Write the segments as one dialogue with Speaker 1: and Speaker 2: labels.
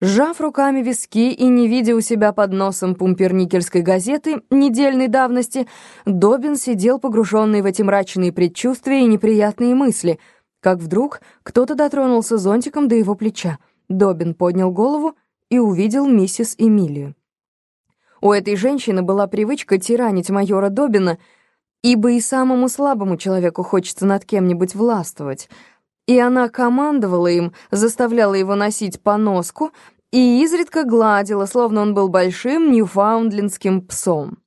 Speaker 1: Сжав руками виски и не видя у себя под носом пумперникельской газеты недельной давности, Добин сидел погруженный в эти мрачные предчувствия и неприятные мысли, как вдруг кто-то дотронулся зонтиком до его плеча. Добин поднял голову и увидел миссис Эмилию. У этой женщины была привычка тиранить майора Добина, ибо и самому слабому человеку хочется над кем-нибудь властвовать — и она командовала им, заставляла его носить поноску и изредка гладила, словно он был большим ньюфаундлендским псом.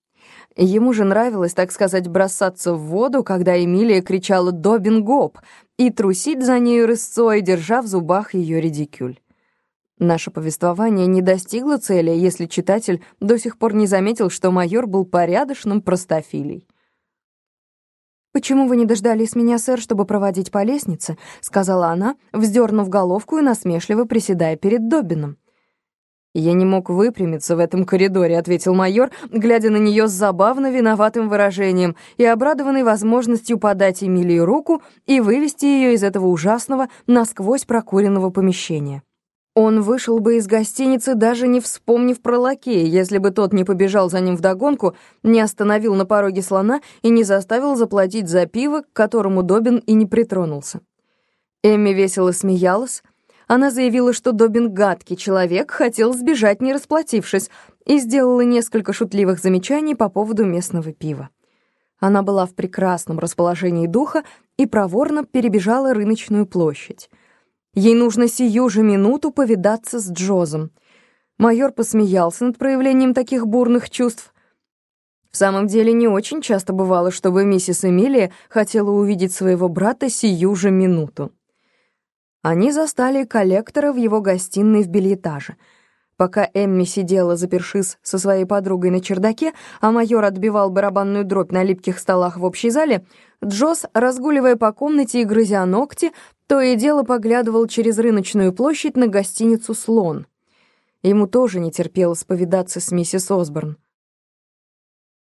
Speaker 1: Ему же нравилось, так сказать, бросаться в воду, когда Эмилия кричала «Добин гоп!» и трусить за нею рысцой, держа в зубах ее редикюль. Наше повествование не достигло цели, если читатель до сих пор не заметил, что майор был порядочным простофилей. «Почему вы не дождались меня, сэр, чтобы проводить по лестнице?» — сказала она, вздернув головку и насмешливо приседая перед Добином. «Я не мог выпрямиться в этом коридоре», — ответил майор, глядя на нее с забавно виноватым выражением и обрадованный возможностью подать Эмилии руку и вывести ее из этого ужасного, насквозь прокуренного помещения. Он вышел бы из гостиницы, даже не вспомнив про лакея, если бы тот не побежал за ним вдогонку, не остановил на пороге слона и не заставил заплатить за пиво, к которому Добин и не притронулся. Эмми весело смеялась, она заявила, что Добин гадкий человек, хотел сбежать, не расплатившись, и сделала несколько шутливых замечаний по поводу местного пива. Она была в прекрасном расположении духа и проворно перебежала рыночную площадь. Ей нужно сию же минуту повидаться с Джозом. Майор посмеялся над проявлением таких бурных чувств. В самом деле не очень часто бывало, чтобы миссис Эмилия хотела увидеть своего брата сию же минуту. Они застали коллектора в его гостиной в бельетаже. Пока Эмми сидела, запершись со своей подругой на чердаке, а майор отбивал барабанную дробь на липких столах в общей зале, Джосс, разгуливая по комнате и грызя ногти, то и дело поглядывал через рыночную площадь на гостиницу «Слон». Ему тоже не терпелось повидаться с миссис Осборн.